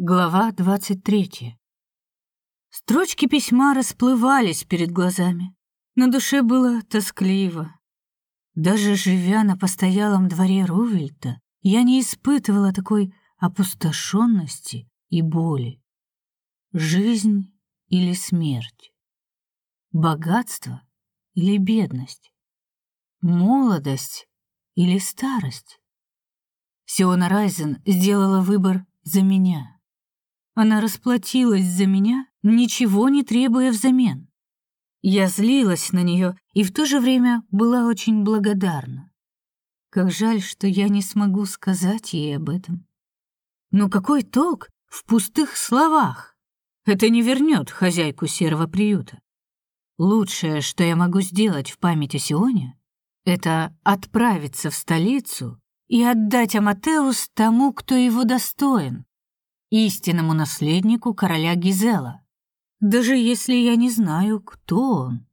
Глава 23. Строчки письма расплывались перед глазами. На душе было тоскливо. Даже живя на постоялом дворе Рувельта, я не испытывала такой опустошенности и боли. Жизнь или смерть? Богатство или бедность? Молодость или старость? Сиона Райзен сделала выбор за меня. Она расплатилась за меня, ничего не требуя взамен. Я злилась на нее и в то же время была очень благодарна. Как жаль, что я не смогу сказать ей об этом. Но какой толк в пустых словах? Это не вернет хозяйку серого приюта. Лучшее, что я могу сделать в память о Сионе, это отправиться в столицу и отдать Аматеус тому, кто его достоин, истинному наследнику короля Гизела, даже если я не знаю, кто он.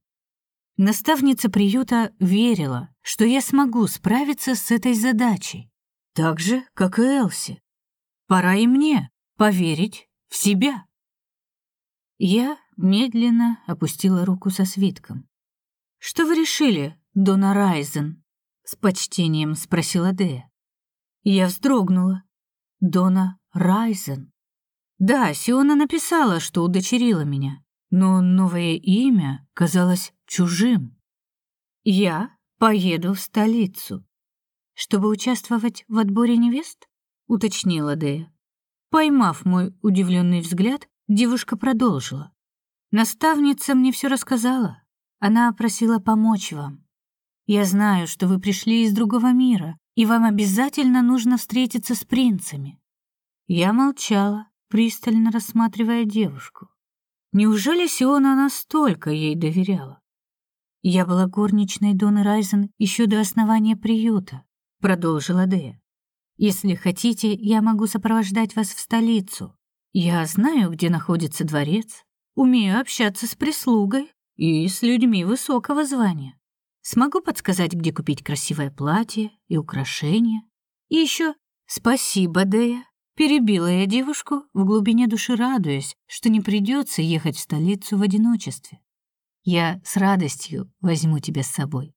Наставница приюта верила, что я смогу справиться с этой задачей, так же, как и Элси. Пора и мне поверить в себя. Я медленно опустила руку со свитком. «Что вы решили, Дона Райзен?» — с почтением спросила Дея. Я вздрогнула. Дона Райзен. Да, Сиона написала, что удочерила меня, но новое имя казалось чужим. Я поеду в столицу, чтобы участвовать в отборе невест, уточнила Дея. Поймав мой удивленный взгляд, девушка продолжила. Наставница мне все рассказала. Она просила помочь вам. Я знаю, что вы пришли из другого мира, и вам обязательно нужно встретиться с принцами. Я молчала, пристально рассматривая девушку. Неужели Сиона настолько ей доверяла? Я была горничной Доны Райзен еще до основания приюта, продолжила Дея. Если хотите, я могу сопровождать вас в столицу. Я знаю, где находится дворец, умею общаться с прислугой и с людьми высокого звания. Смогу подсказать, где купить красивое платье и украшения. И еще спасибо, Дея. Перебила я девушку, в глубине души радуясь, что не придется ехать в столицу в одиночестве. Я с радостью возьму тебя с собой.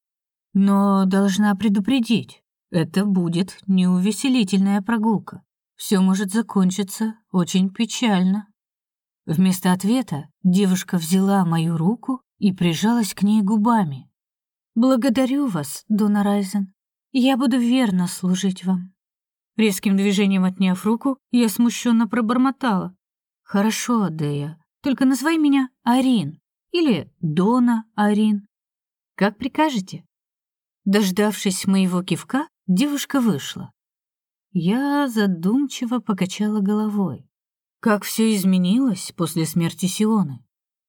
Но должна предупредить, это будет неувеселительная прогулка. Все может закончиться очень печально. Вместо ответа девушка взяла мою руку и прижалась к ней губами. Благодарю вас, Дона Райзен. Я буду верно служить вам. Резким движением отняв руку, я смущенно пробормотала. «Хорошо, Адея, только называй меня Арин или Дона Арин. Как прикажете?» Дождавшись моего кивка, девушка вышла. Я задумчиво покачала головой. Как все изменилось после смерти Сионы.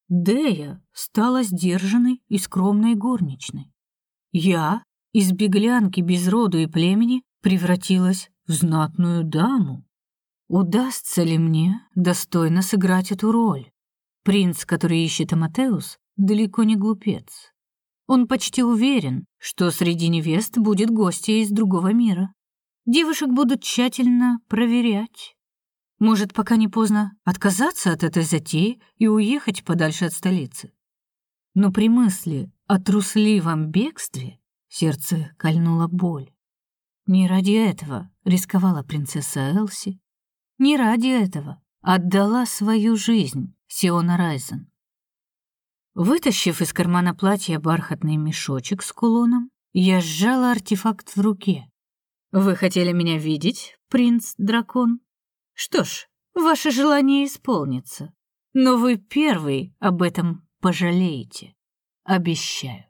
Дея стала сдержанной и скромной горничной. Я, из беглянки без роду и племени, превратилась в знатную даму. Удастся ли мне достойно сыграть эту роль? Принц, который ищет Аматеус, далеко не глупец. Он почти уверен, что среди невест будет гостья из другого мира. Девушек будут тщательно проверять. Может, пока не поздно отказаться от этой затеи и уехать подальше от столицы. Но при мысли о трусливом бегстве сердце кольнула боль. Не ради этого рисковала принцесса Элси, не ради этого отдала свою жизнь Сиона Райзен. Вытащив из кармана платья бархатный мешочек с кулоном, я сжала артефакт в руке. Вы хотели меня видеть, принц-дракон? Что ж, ваше желание исполнится, но вы первый об этом пожалеете, обещаю.